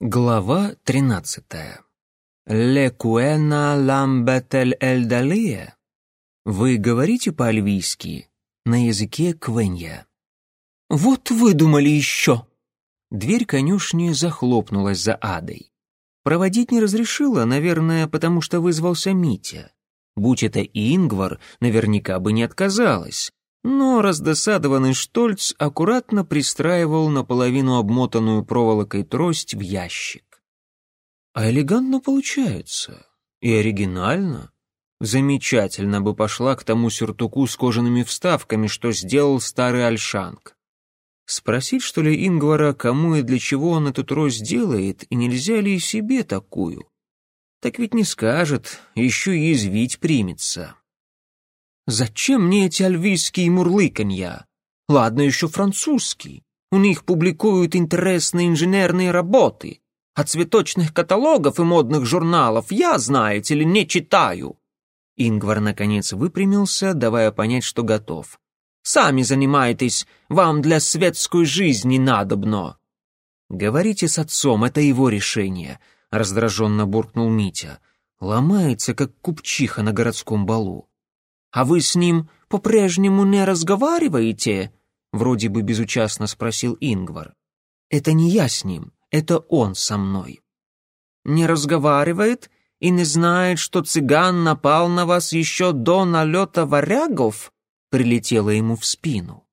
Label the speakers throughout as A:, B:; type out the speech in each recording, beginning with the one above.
A: Глава тринадцатая. «Ле куэна ламбетель эльдалия?» Вы говорите по-альвийски на языке квенья. «Вот выдумали еще!» Дверь конюшни захлопнулась за адой. Проводить не разрешила, наверное, потому что вызвался Митя. Будь это Ингвар, наверняка бы не отказалась. Но раздосадованный Штольц аккуратно пристраивал наполовину обмотанную проволокой трость в ящик. А элегантно получается. И оригинально. Замечательно бы пошла к тому сюртуку с кожаными вставками, что сделал старый Альшанг. Спросить, что ли, Ингвара, кому и для чего он эту трость делает, и нельзя ли и себе такую? Так ведь не скажет, еще и извить примется. Зачем мне эти альвийские мурлыканья? Ладно, еще французский. У них публикуют интересные инженерные работы. А цветочных каталогов и модных журналов я, знаете ли, не читаю. Ингвар, наконец, выпрямился, давая понять, что готов. «Сами занимайтесь, вам для светской жизни надобно». «Говорите с отцом, это его решение», — раздраженно буркнул Митя. «Ломается, как купчиха на городском балу». «А вы с ним по-прежнему не разговариваете?» Вроде бы безучастно спросил Ингвар. «Это не я с ним, это он со мной». «Не разговаривает и не знает, что цыган напал на вас еще до налета варягов?» прилетело ему в спину.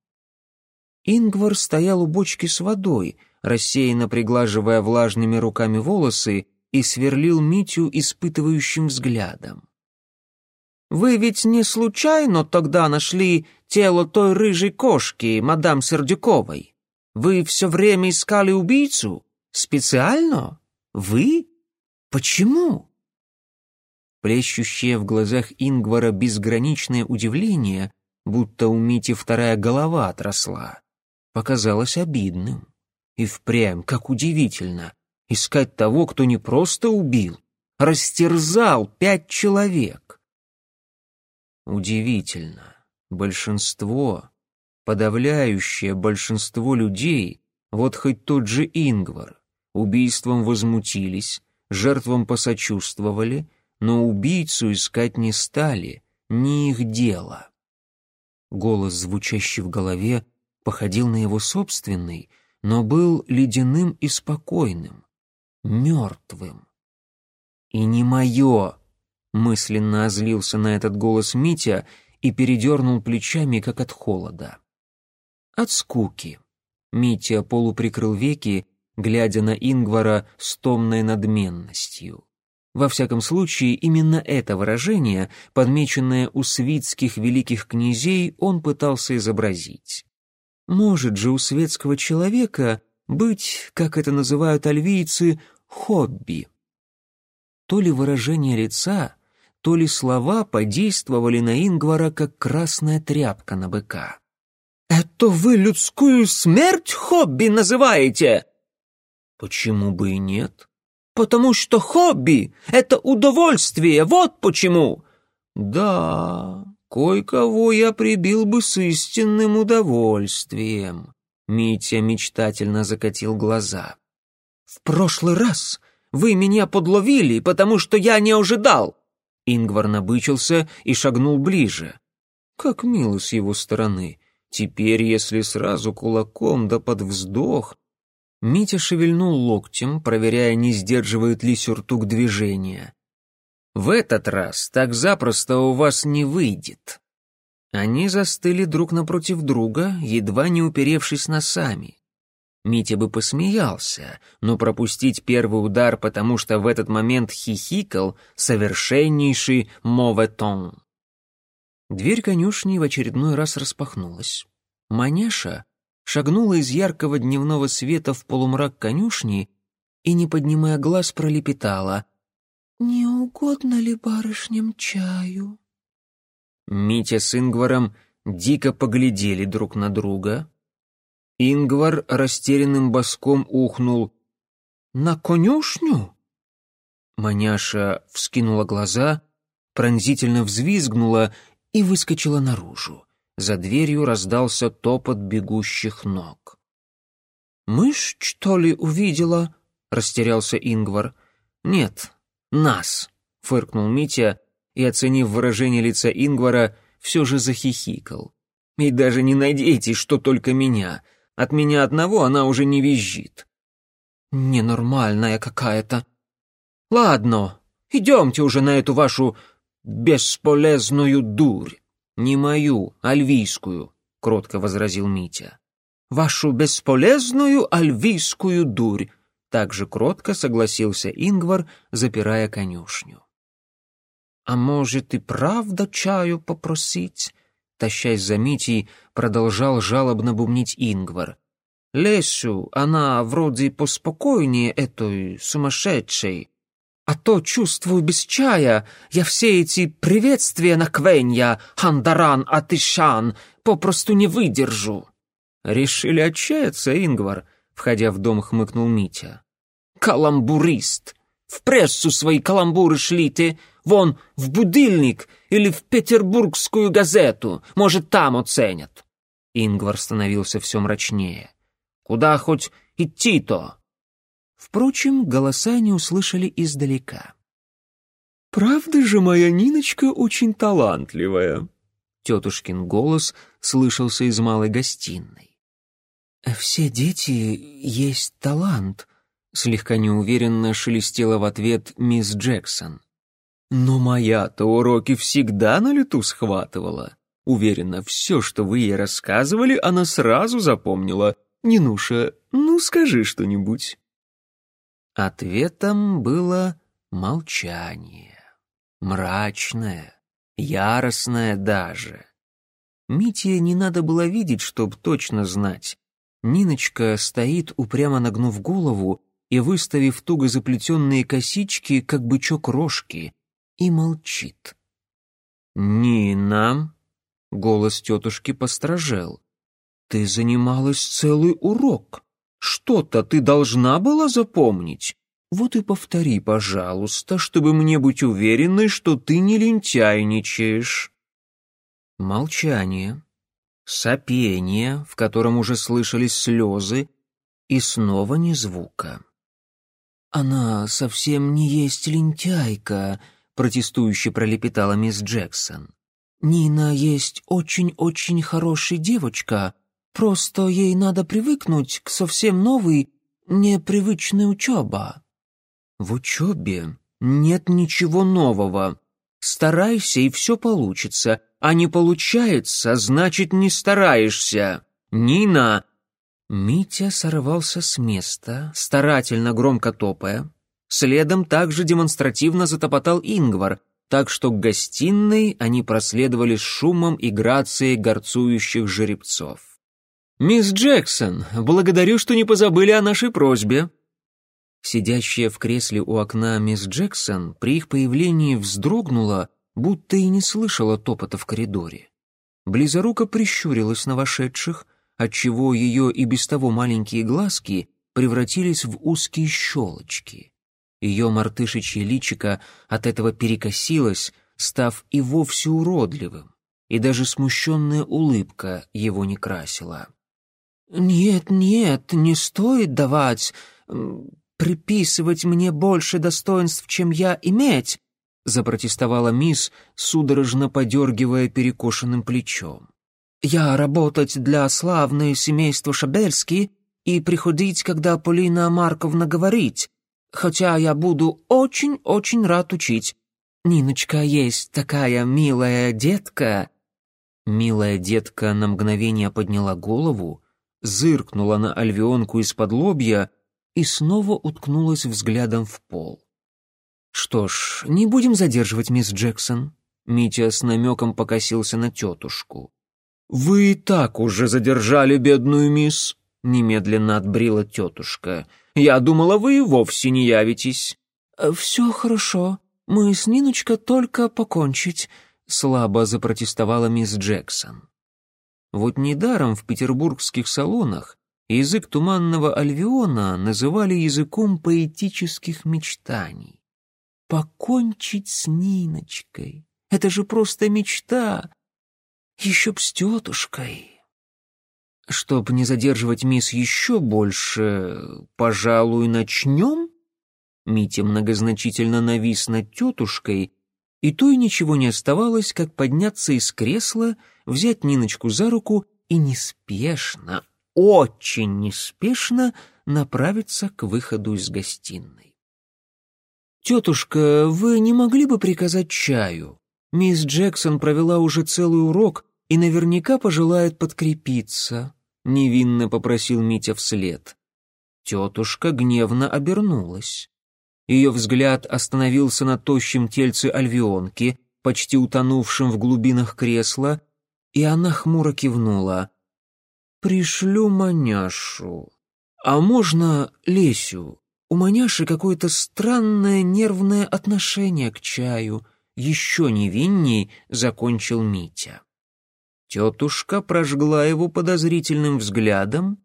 A: Ингвар стоял у бочки с водой, рассеянно приглаживая влажными руками волосы и сверлил Митю испытывающим взглядом. Вы ведь не случайно тогда нашли тело той рыжей кошки, мадам Сердюковой? Вы все время искали убийцу? Специально? Вы? Почему?» Плещущее в глазах Ингвара безграничное удивление, будто у Мити вторая голова отросла, показалось обидным. И впрямь, как удивительно, искать того, кто не просто убил, растерзал пять человек. Удивительно. Большинство, подавляющее большинство людей, вот хоть тот же Ингвар, убийством возмутились, жертвам посочувствовали, но убийцу искать не стали, не их дело. Голос, звучащий в голове, походил на его собственный, но был ледяным и спокойным, мертвым. «И не мое!» Мысленно озлился на этот голос Митя и передернул плечами, как от холода. От скуки. Митя полуприкрыл веки, глядя на Ингвара с томной надменностью. Во всяком случае, именно это выражение, подмеченное у свитских великих князей, он пытался изобразить. Может же у светского человека быть, как это называют альвийцы, хобби. То ли выражение лица, то ли слова подействовали на Ингвара, как красная тряпка на быка. «Это вы людскую смерть хобби называете?» «Почему бы и нет?» «Потому что хобби — это удовольствие, вот почему!» «Да, кое-кого я прибил бы с истинным удовольствием», — Митя мечтательно закатил глаза. «В прошлый раз вы меня подловили, потому что я не ожидал. Ингвар набычился и шагнул ближе. Как мило с его стороны. Теперь, если сразу кулаком да под вздох... Митя шевельнул локтем, проверяя, не сдерживает ли сюртук движения. «В этот раз так запросто у вас не выйдет». Они застыли друг напротив друга, едва не уперевшись носами. Митя бы посмеялся, но пропустить первый удар, потому что в этот момент хихикал совершеннейший моветон. Дверь конюшни в очередной раз распахнулась. Маняша шагнула из яркого дневного света в полумрак конюшни и, не поднимая глаз, пролепетала. «Не угодно ли барышням чаю?» Митя с Ингваром дико поглядели друг на друга, Ингвар растерянным боском ухнул. «На конюшню?» Маняша вскинула глаза, пронзительно взвизгнула и выскочила наружу. За дверью раздался топот бегущих ног. «Мышь, что ли, увидела?» — растерялся Ингвар. «Нет, нас», — фыркнул Митя и, оценив выражение лица Ингвара, все же захихикал. «И даже не надейтесь, что только меня. От меня одного она уже не визжит». «Ненормальная какая-то. Ладно, идемте уже на эту вашу бесполезную дурь». «Не мою, альвийскую», — кротко возразил Митя. «Вашу бесполезную альвийскую дурь», — также кротко согласился Ингвар, запирая конюшню. «А может и правда чаю попросить?» Тащась за Митей, продолжал жалобно бумнить Ингвар. «Лесю, она вроде поспокойнее этой сумасшедшей. А то чувствую без чая, я все эти приветствия на Квенья, Хандаран, Атышан попросту не выдержу». «Решили отчаяться, Ингвар?» — входя в дом, хмыкнул Митя. «Каламбурист! В прессу свои каламбуры шлите, вон в будильник или в петербургскую газету, может, там оценят». Ингвар становился все мрачнее. «Куда хоть идти-то?» Впрочем, голоса не услышали издалека. «Правда же моя Ниночка очень талантливая?» Тетушкин голос слышался из малой гостиной. «Все дети есть талант», — слегка неуверенно шелестела в ответ мисс Джексон. «Но моя-то уроки всегда на лету схватывала. Уверена, все, что вы ей рассказывали, она сразу запомнила. Нинуша, ну скажи что-нибудь». Ответом было молчание. Мрачное, яростное даже. Мите не надо было видеть, чтоб точно знать. Ниночка стоит, упрямо нагнув голову и выставив туго заплетенные косички, как бычок рожки, и молчит. «Нина!» — голос тетушки постражел. «Ты занималась целый урок. Что-то ты должна была запомнить. Вот и повтори, пожалуйста, чтобы мне быть уверенной, что ты не лентяйничаешь». Молчание, сопение, в котором уже слышались слезы, и снова ни звука. «Она совсем не есть лентяйка», — протестующе пролепетала мисс Джексон. «Нина есть очень-очень хорошая девочка, Просто ей надо привыкнуть к совсем новой, непривычной учебе». «В учебе нет ничего нового. Старайся, и все получится. А не получается, значит, не стараешься. Нина!» Митя сорвался с места, старательно громко топая. Следом также демонстративно затопотал Ингвар, так что к гостиной они проследовали с шумом и грацией горцующих жеребцов. «Мисс Джексон, благодарю, что не позабыли о нашей просьбе». Сидящая в кресле у окна мисс Джексон при их появлении вздрогнула, будто и не слышала топота в коридоре. Близоруко прищурилась на вошедших, отчего ее и без того маленькие глазки превратились в узкие щелочки. Ее мартышечье личико от этого перекосилось, став и вовсе уродливым, и даже смущенная улыбка его не красила. «Нет, нет, не стоит давать, приписывать мне больше достоинств, чем я иметь», запротестовала мисс, судорожно подергивая перекошенным плечом. «Я работать для славной семейства Шабельски и приходить, когда Полина Марковна говорит, хотя я буду очень-очень рад учить. Ниночка есть такая милая детка». Милая детка на мгновение подняла голову, зыркнула на альвионку из-под лобья и снова уткнулась взглядом в пол. «Что ж, не будем задерживать мисс Джексон», — Митя с намеком покосился на тетушку. «Вы и так уже задержали бедную мисс», — немедленно отбрила тетушка. «Я думала, вы и вовсе не явитесь». «Все хорошо. Мы с Ниночкой только покончить», — слабо запротестовала мисс Джексон. Вот недаром в петербургских салонах язык туманного альвиона называли языком поэтических мечтаний. Покончить с Ниночкой — это же просто мечта. Еще б с тетушкой. Чтоб не задерживать мисс еще больше, пожалуй, начнем?» Митя многозначительно навис над тетушкой, и то и ничего не оставалось, как подняться из кресла, взять Ниночку за руку и неспешно, очень неспешно направиться к выходу из гостиной. «Тетушка, вы не могли бы приказать чаю? Мисс Джексон провела уже целый урок и наверняка пожелает подкрепиться», — невинно попросил Митя вслед. Тетушка гневно обернулась. Ее взгляд остановился на тощем тельце альвионки, почти утонувшем в глубинах кресла, и она хмуро кивнула. «Пришлю маняшу. А можно Лесю? У маняши какое-то странное нервное отношение к чаю. Еще невинней закончил Митя». Тетушка прожгла его подозрительным взглядом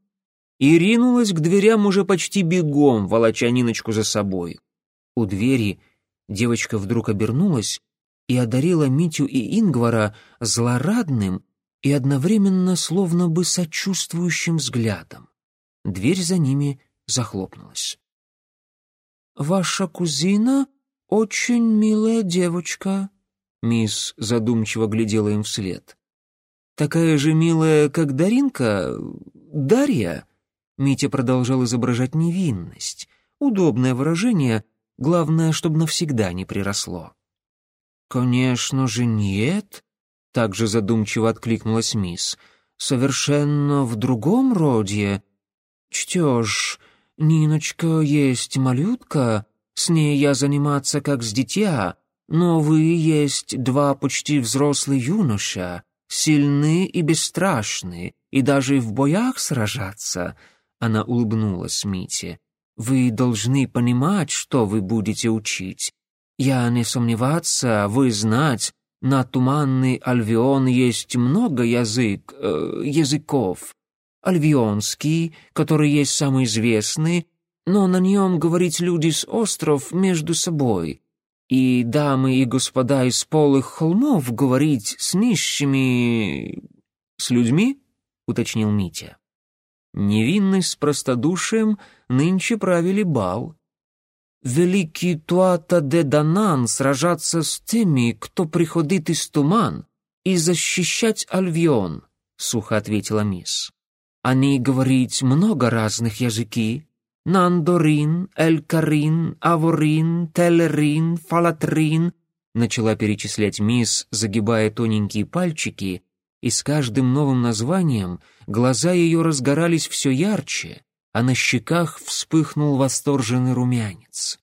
A: и ринулась к дверям уже почти бегом, волоча Ниночку за собой. У двери девочка вдруг обернулась и одарила Митю и Ингвара злорадным и одновременно словно бы сочувствующим взглядом. Дверь за ними захлопнулась. «Ваша кузина очень милая девочка», — мисс задумчиво глядела им вслед. «Такая же милая, как Даринка? Дарья?» Митя продолжал изображать невинность. Удобное выражение, Главное, чтобы навсегда не приросло. «Конечно же нет», — также задумчиво откликнулась мисс. «Совершенно в другом роде. Чтешь, Ниночка есть малютка, с ней я заниматься как с дитя, но вы есть два почти взрослые юноша, сильны и бесстрашны, и даже в боях сражаться». Она улыбнулась Мите. Вы должны понимать, что вы будете учить. Я не сомневаться, вы знать, на туманный Альвион есть много язык, э, языков. Альвионский, который есть самый известный, но на нем говорить люди с остров между собой. И дамы и господа из полых холмов говорить с нищими... «С людьми?» — уточнил Митя. Невинность с простодушием нынче правили бал. «Великий Туата де Данан сражаться с теми, кто приходит из туман, и защищать Альвион», — сухо ответила мисс. «Они говорить много разных языки. Нандорин, Элькарин, Аворин, Телерин, Фалатрин», — начала перечислять мисс, загибая тоненькие пальчики — и с каждым новым названием глаза ее разгорались все ярче, а на щеках вспыхнул восторженный румянец.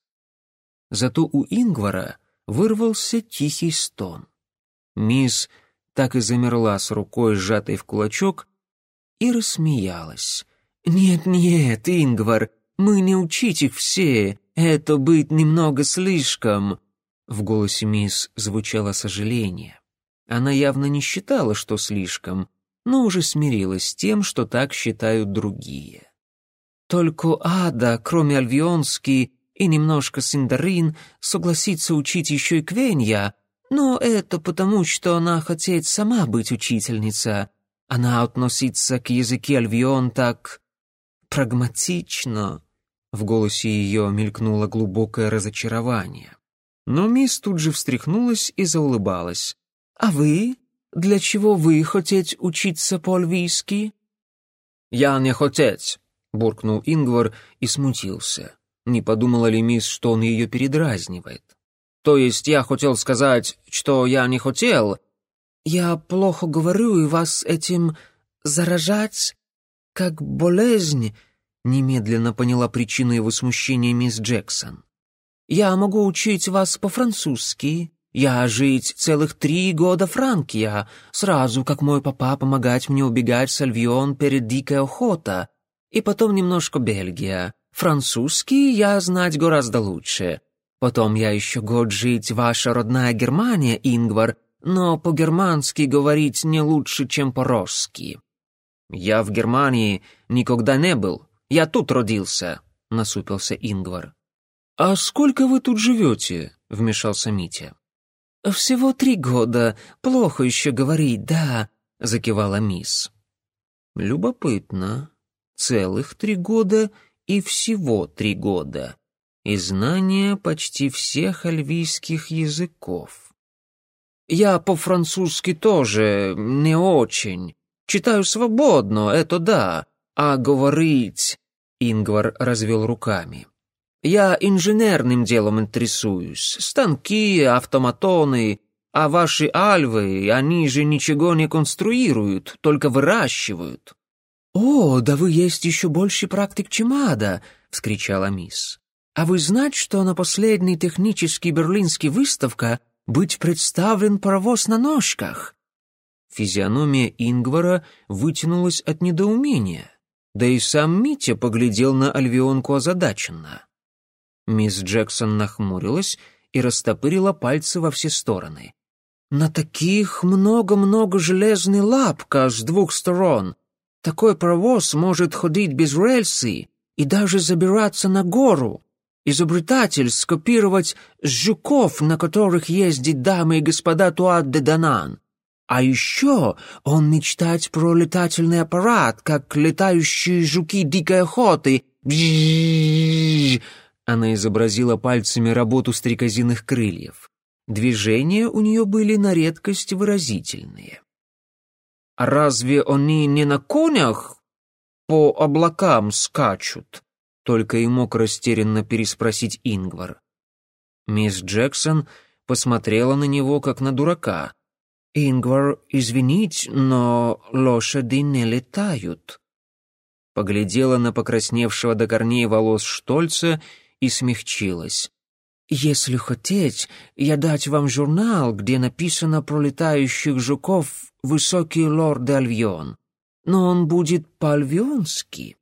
A: Зато у Ингвара вырвался тихий стон. Мисс так и замерла с рукой, сжатой в кулачок, и рассмеялась. «Нет-нет, Ингвар, мы не учить их все, это быть немного слишком...» В голосе мисс звучало сожаление. Она явно не считала, что слишком, но уже смирилась с тем, что так считают другие. Только Ада, кроме Альвионски и немножко Синдарин, согласится учить еще и Квенья, но это потому, что она хотеет сама быть учительница. Она относится к языке Альвион так прагматично. В голосе ее мелькнуло глубокое разочарование. Но мисс тут же встряхнулась и заулыбалась. «А вы? Для чего вы хотеть учиться по-альвийски?»
B: «Я не хотеть», — буркнул Ингвар и смутился. Не подумала ли мисс, что он ее передразнивает? «То есть я хотел сказать, что я не хотел...»
A: «Я плохо говорю, и вас этим заражать, как болезнь», — немедленно поняла причину его смущения мисс Джексон. «Я могу учить вас по-французски, я жить целых три года Франкия, сразу как мой папа помогать мне убегать с Альвион перед дикой охота, и потом немножко Бельгия. Французский я знать гораздо лучше. Потом я еще год жить ваша родная Германия, Ингвар, но по-германски говорить не лучше, чем по-русски.
B: Я в Германии никогда не был, я тут родился, насупился Ингвар.
A: А сколько вы тут живете? вмешался Митя. «Всего три года. Плохо еще говорить, да», — закивала мисс. Любопытно. Целых три года и всего три года. И знание почти всех альвийских языков.
B: Я по-французски тоже не очень. Читаю свободно, это да. А говорить... Ингвар развел руками. Я инженерным делом интересуюсь. Станки, автоматоны. А ваши альвы, они же ничего не конструируют, только выращивают. «О, да вы есть еще больше практик, чем ада!» — вскричала мисс. «А вы знаете, что на последней технической берлинской выставке быть представлен паровоз на ножках?»
A: Физиономия Ингвара вытянулась от недоумения, да и сам Митя поглядел на Альвионку озадаченно. Мисс Джексон нахмурилась и растопырила пальцы во все стороны.
B: «На таких много-много железной лапка с двух сторон. Такой паровоз может ходить без рельсы и даже забираться на гору. Изобретатель скопировать с жуков, на которых ездит дамы и господа Туат де Данан. А еще он мечтает про летательный аппарат, как летающие жуки дикой охоты.
A: Она изобразила пальцами работу стрекозиных крыльев. Движения у нее были на редкость выразительные.
B: «А разве они не на конях по облакам скачут?»
A: Только и мог растерянно переспросить Ингвар. Мисс Джексон посмотрела на него, как на дурака.
B: «Ингвар, извините, но лошади не летают».
A: Поглядела на покрасневшего до корней волос Штольца и смягчилась.
B: «Если хотеть, я дать вам журнал, где написано про летающих жуков «Высокий лорд Альвион». Но он будет по-альвионски».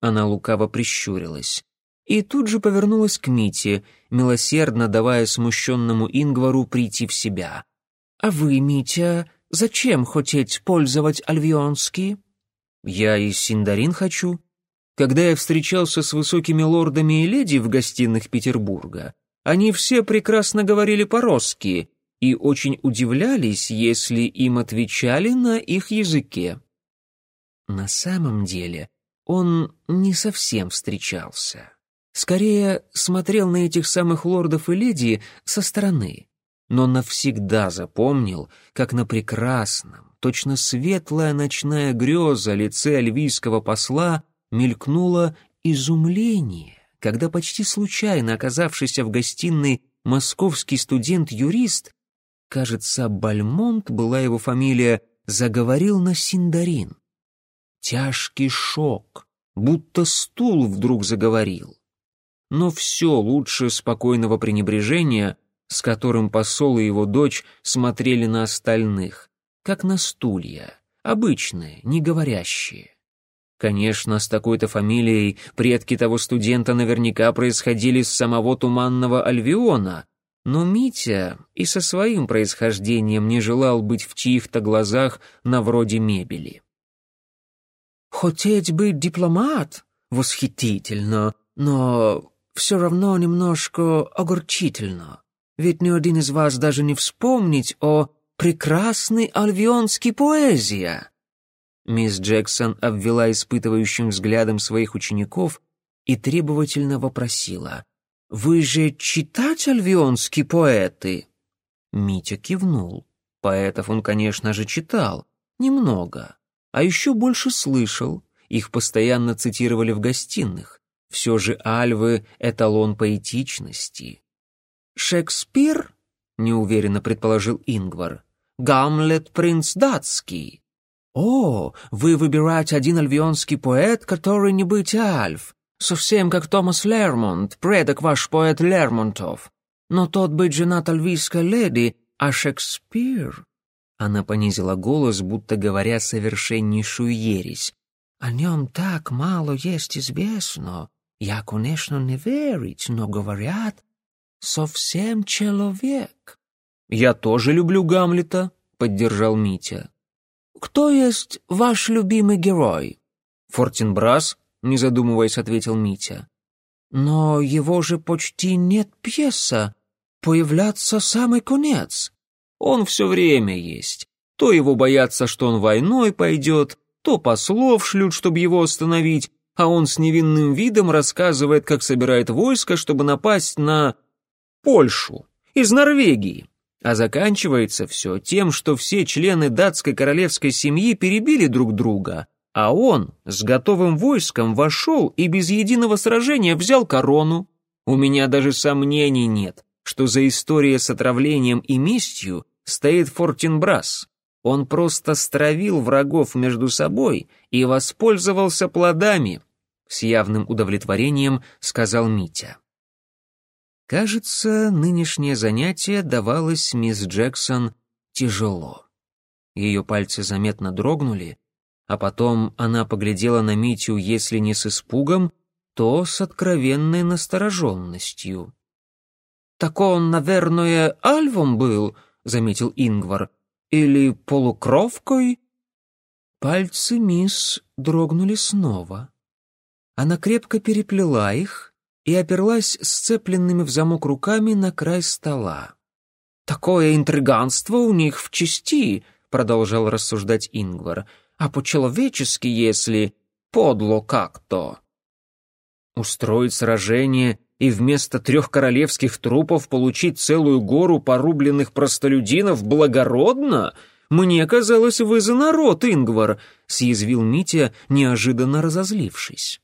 A: Она лукаво прищурилась. И тут же повернулась к Мите, милосердно давая смущенному Ингвару прийти в себя.
B: «А вы, Митя, зачем хотеть пользовать альвионский?»
A: «Я и Синдарин хочу», когда я встречался с высокими лордами и леди в гостиных Петербурга, они все прекрасно говорили по-русски и очень удивлялись, если им отвечали на их языке. На самом деле он не совсем встречался. Скорее, смотрел на этих самых лордов и леди со стороны, но навсегда запомнил, как на прекрасном, точно светлая ночная греза лице альвийского посла — мелькнуло изумление, когда почти случайно оказавшийся в гостиной московский студент-юрист, кажется, Бальмонт была его фамилия, заговорил на синдарин. Тяжкий шок, будто стул вдруг заговорил. Но все лучше спокойного пренебрежения, с которым посол и его дочь смотрели на остальных, как на стулья, обычные, не говорящие. Конечно, с такой-то фамилией предки того студента наверняка происходили с самого туманного Альвиона, но Митя и со своим происхождением не желал быть в чьих-то глазах на вроде мебели.
B: «Хотеть быть дипломат? Восхитительно, но все равно немножко огорчительно. Ведь ни один из вас даже не вспомнить о прекрасной альвионской поэзии.
A: Мисс Джексон обвела испытывающим взглядом своих учеников и требовательно вопросила. «Вы же читать альвионские поэты?» Митя кивнул. Поэтов он, конечно же, читал. Немного. А еще больше слышал. Их постоянно цитировали в гостиных. Все же альвы — эталон поэтичности.
B: «Шекспир?» — неуверенно предположил Ингвар. «Гамлет принц датский». «О, вы выбираете один альвионский поэт, который не быть альф. Совсем как Томас Лермонт, предок ваш поэт Лермонтов. Но тот быть женат альвийской леди, а Шекспир...»
A: Она понизила голос, будто говоря совершеннейшую ересь.
B: «О нем так мало есть известно. Я, конечно, не верить, но говорят, совсем человек».
A: «Я тоже люблю Гамлета», — поддержал Митя.
B: «Кто есть ваш любимый герой?»
A: «Фортинбрас», — не задумываясь, ответил Митя.
B: «Но его же почти нет пьеса. Появляться самый конец».
A: «Он все время есть. То его боятся, что он войной пойдет, то послов шлют, чтобы его остановить, а он с невинным видом рассказывает, как собирает войско, чтобы напасть на Польшу из Норвегии. А заканчивается все тем, что все члены датской королевской семьи перебили друг друга, а он с готовым войском вошел и без единого сражения взял корону. У меня даже сомнений нет, что за историей с отравлением и местью стоит Фортинбрас. Он просто стравил врагов между собой и воспользовался плодами, с явным удовлетворением сказал Митя. Кажется, нынешнее занятие давалось мисс Джексон тяжело. Ее пальцы заметно дрогнули, а потом она поглядела на Митю, если не с испугом, то с откровенной настороженностью. «Так он, наверное, альвом был», — заметил Ингвар, — «или полукровкой?» Пальцы мисс дрогнули снова. Она крепко переплела их и оперлась сцепленными в замок руками на край стола. «Такое интриганство у них в чести», — продолжал рассуждать Ингвар, «а по-человечески, если подло как-то». Устроить сражение и вместо трех королевских трупов получить целую гору порубленных простолюдинов благородно? Мне казалось, вы за народ, Ингвар, съязвил Митя, неожиданно разозлившись.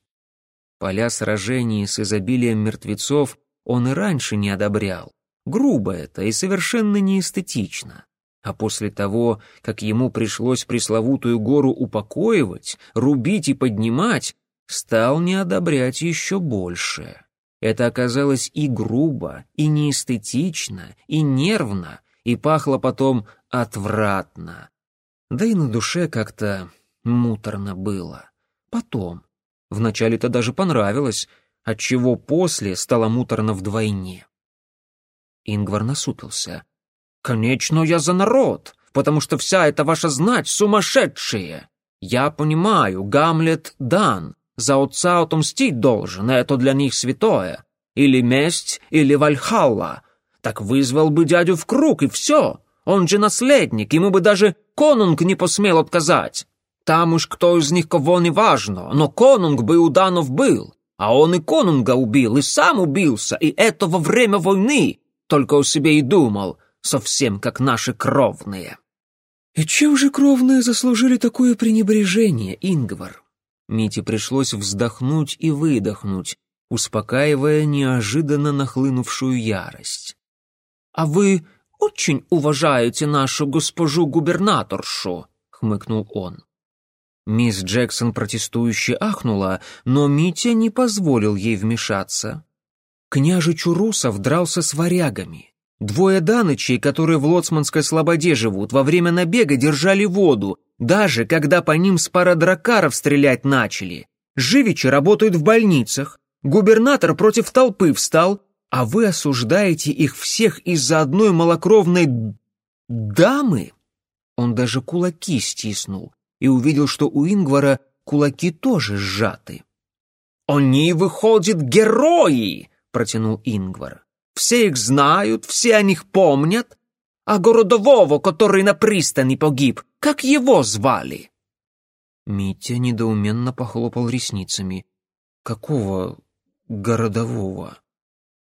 A: Поля сражений с изобилием мертвецов он и раньше не одобрял. Грубо это и совершенно неэстетично. А после того, как ему пришлось пресловутую гору упокоивать, рубить и поднимать, стал не одобрять еще больше. Это оказалось и грубо, и неэстетично, и нервно, и пахло потом отвратно. Да и на душе как-то муторно было. Потом. Вначале-то даже понравилось, отчего после стало муторно вдвойне. Ингвар насупился. «Конечно, я за народ, потому что вся эта ваша знать сумасшедшие. Я понимаю, Гамлет дан, за отца отомстить должен, это для них святое. Или месть, или Вальхалла. Так вызвал бы дядю в круг, и все. Он же наследник, ему бы даже конунг не посмел отказать. Там уж кто из них кого не важно, но конунг бы у данов был. А он и конунга убил, и сам убился, и это во время войны. Только о себе и думал, совсем как наши кровные. И чем же кровные заслужили такое пренебрежение, Ингвар? Мите пришлось вздохнуть и выдохнуть, успокаивая неожиданно нахлынувшую ярость. «А вы очень уважаете нашу госпожу губернаторшу», — хмыкнул он. Мисс Джексон протестующе ахнула, но Митя не позволил ей вмешаться. Княжич Урусов дрался с варягами. Двое данычей, которые в Лоцманской слободе живут, во время набега держали воду, даже когда по ним с пара дракаров стрелять начали. Живичи работают в больницах, губернатор против толпы встал, а вы осуждаете их всех из-за одной малокровной дамы? Он даже кулаки стиснул и увидел, что у Ингвара кулаки тоже сжаты. «Они, выходят герои!» — протянул Ингвар. Все их знают, все о них помнят. А городового, который на пристани погиб, как его звали?» Митя недоуменно похлопал ресницами. «Какого городового?»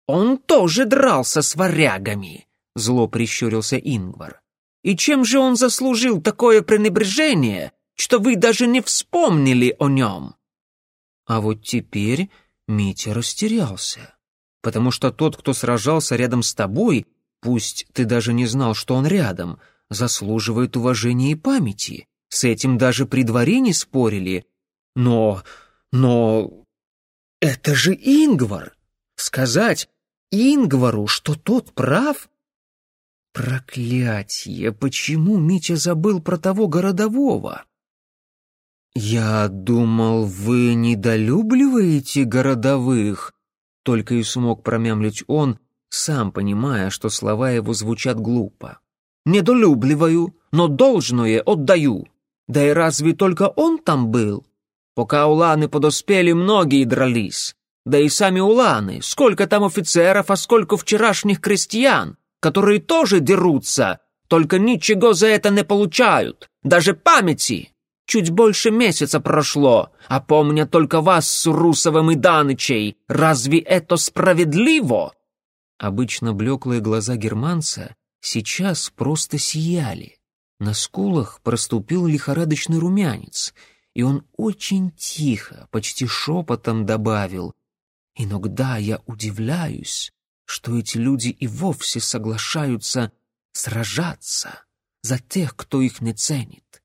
A: «Он тоже дрался с варягами», — зло прищурился Ингвар. «И чем же он заслужил такое пренебрежение, что вы даже не вспомнили о нем?» А вот теперь Митя растерялся потому что тот, кто сражался рядом с тобой, пусть ты даже не знал, что он рядом, заслуживает уважения и памяти. С этим даже при дворе не спорили. Но... но... это же Ингвар! Сказать Ингвару, что тот прав? Проклятье! Почему Митя забыл про того городового? «Я думал, вы недолюбливаете городовых», только и смог промямлить он, сам понимая, что слова его звучат глупо. «Недолюбливаю, но должное отдаю. Да и разве только он там был? Пока уланы подоспели, многие дрались. Да и сами уланы, сколько там офицеров, а сколько вчерашних крестьян, которые тоже дерутся, только ничего за это не получают, даже памяти.
B: Чуть больше месяца прошло, а помня только вас с Русовым и Данычей. Разве это справедливо?»
A: Обычно блеклые глаза германца сейчас просто сияли. На скулах проступил лихорадочный румянец, и он очень тихо, почти шепотом добавил «Иногда я удивляюсь, что эти люди и вовсе соглашаются сражаться за тех, кто их не ценит.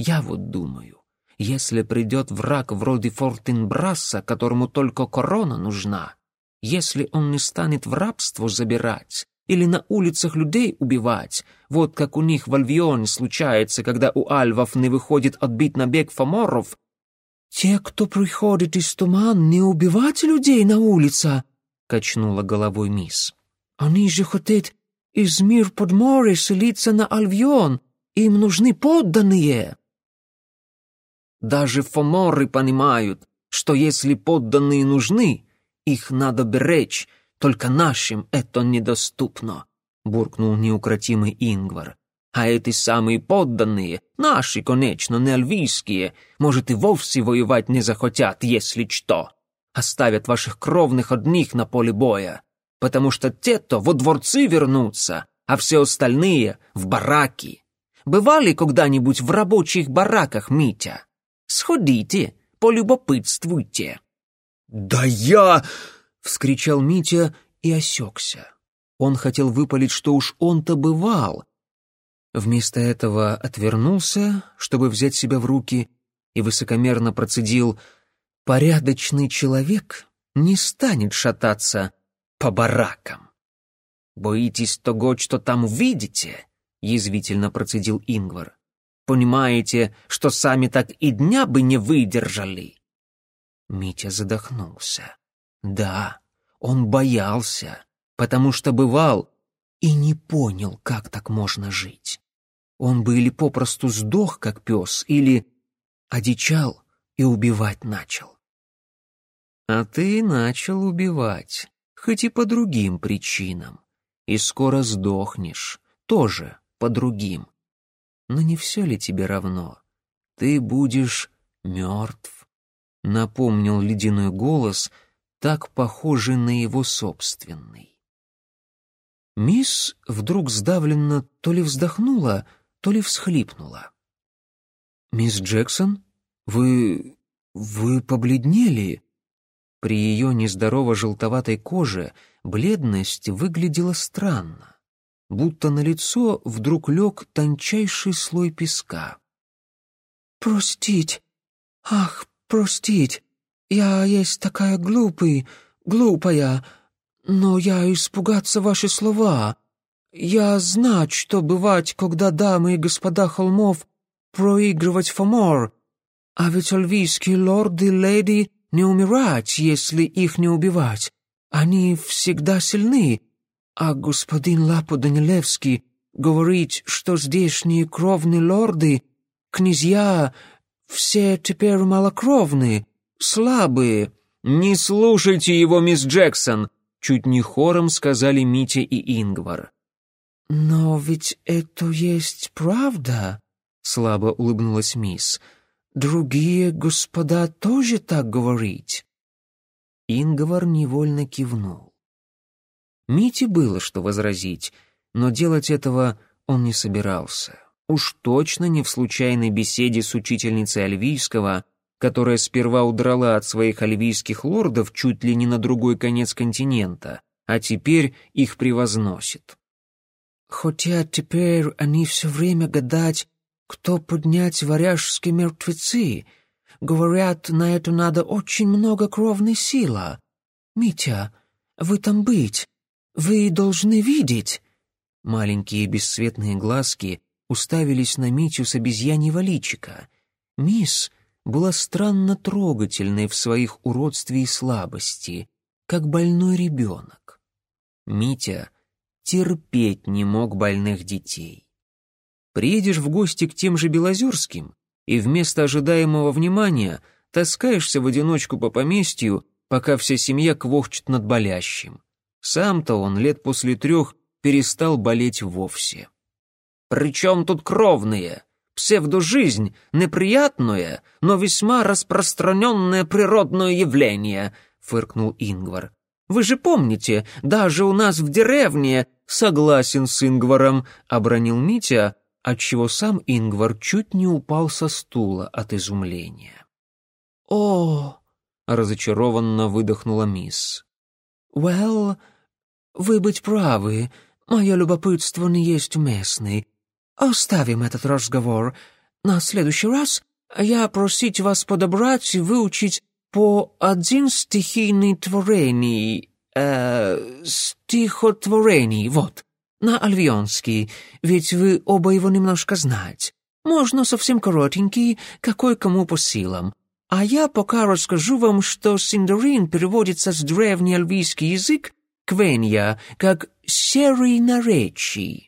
A: Я вот думаю, если придет враг вроде Фортенбрасса, которому только корона нужна, если он не станет в рабство забирать или на улицах людей убивать, вот как у них в Альвионе случается, когда у альвов не выходит отбить набег фоморов, «Те, кто приходит из туман, не убивать людей на улице?» — качнула головой мисс. «Они же хотят из мир под море селиться на Альвион. Им нужны подданные».
B: Даже фоморы понимают, что если подданные нужны, их надо беречь, только нашим это недоступно», — буркнул неукротимый Ингвар. «А эти самые подданные, наши, конечно, не альвийские, может, и вовсе воевать не захотят, если что. Оставят ваших кровных одних на поле боя, потому что те-то во дворцы вернутся, а все остальные — в бараки. Бывали когда-нибудь в рабочих бараках, Митя?» Сходите, полюбопытствуйте».
A: «Да я...» — вскричал Митя и осекся. Он хотел выпалить, что уж он-то бывал. Вместо этого отвернулся, чтобы взять себя в руки, и высокомерно процедил «Порядочный человек не станет шататься по баракам».
B: «Боитесь того, что там увидите?» — язвительно процедил Ингвар. Понимаете, что сами так и дня бы не выдержали?»
A: Митя задохнулся. «Да, он боялся, потому что бывал и не понял, как так можно жить. Он бы или попросту сдох, как пес, или одичал и убивать начал. А ты начал убивать, хоть и по другим причинам, и скоро сдохнешь, тоже по другим. Но не все ли тебе равно? Ты будешь мертв. Напомнил ледяной голос, так похожий на его собственный. Мисс вдруг сдавленно то ли вздохнула, то ли всхлипнула. «Мисс Джексон, вы... вы побледнели?» При ее нездорово желтоватой коже бледность выглядела странно будто на лицо вдруг лег тончайший слой песка. «Простить! Ах, простить! Я есть такая глупый, глупая, но я испугаться ваши слова. Я знать, что бывать, когда дамы и господа холмов проигрывать фомор, а ведь альвийские лорды и леди не умирать, если их не убивать. Они всегда сильны, а господин Лапо Данилевский говорит, что здешние кровные лорды, князья, все теперь малокровные, слабые.
B: «Не слушайте его, мисс Джексон!» Чуть не хором сказали Митя и Ингвар.
A: «Но ведь это есть правда», — слабо улыбнулась мисс. «Другие господа тоже так говорить». Ингвар невольно кивнул. Мите было что возразить, но делать этого он не собирался. Уж точно не в случайной беседе с учительницей альвийского, которая сперва удрала от своих альвийских лордов чуть ли не на другой конец континента, а теперь их превозносит. «Хотя теперь они все время гадать, кто поднять варяжские мертвецы. Говорят, на это надо очень много кровной силы. Митя, вы там быть, вы должны видеть!» Маленькие бесцветные глазки уставились на Митю с обезьяньего личика. Мисс была странно трогательной в своих уродстве и слабости, как больной ребенок. Митя терпеть не мог больных детей. Приедешь в гости к тем же Белозерским, и вместо ожидаемого внимания таскаешься в одиночку по поместью, пока вся семья квохчет над болящим. Сам-то он лет после трех перестал болеть вовсе.
B: «При чем тут кровные? псевдожизнь — неприятное, но весьма распространенное природное явление», — фыркнул Ингвар. «Вы же помните, даже у нас в деревне...» «Согласен с Ингваром», — обронил Митя, отчего сам Ингвар чуть не упал со стула от изумления.
A: «О!»
B: — разочарованно выдохнула мисс.
A: «Well, вы быть правы, мое любопытство не есть уместный. Оставим этот разговор. На следующий раз я просить вас подобрать и выучить по один стихийный творений, э, стихотворений, вот, на альвионский, ведь вы оба его немножко знаете. Можно совсем коротенький, какой кому по силам. А я пока расскажу вам, что Синдарин переводится с древний альвийский язык Квенья как «серый наречий».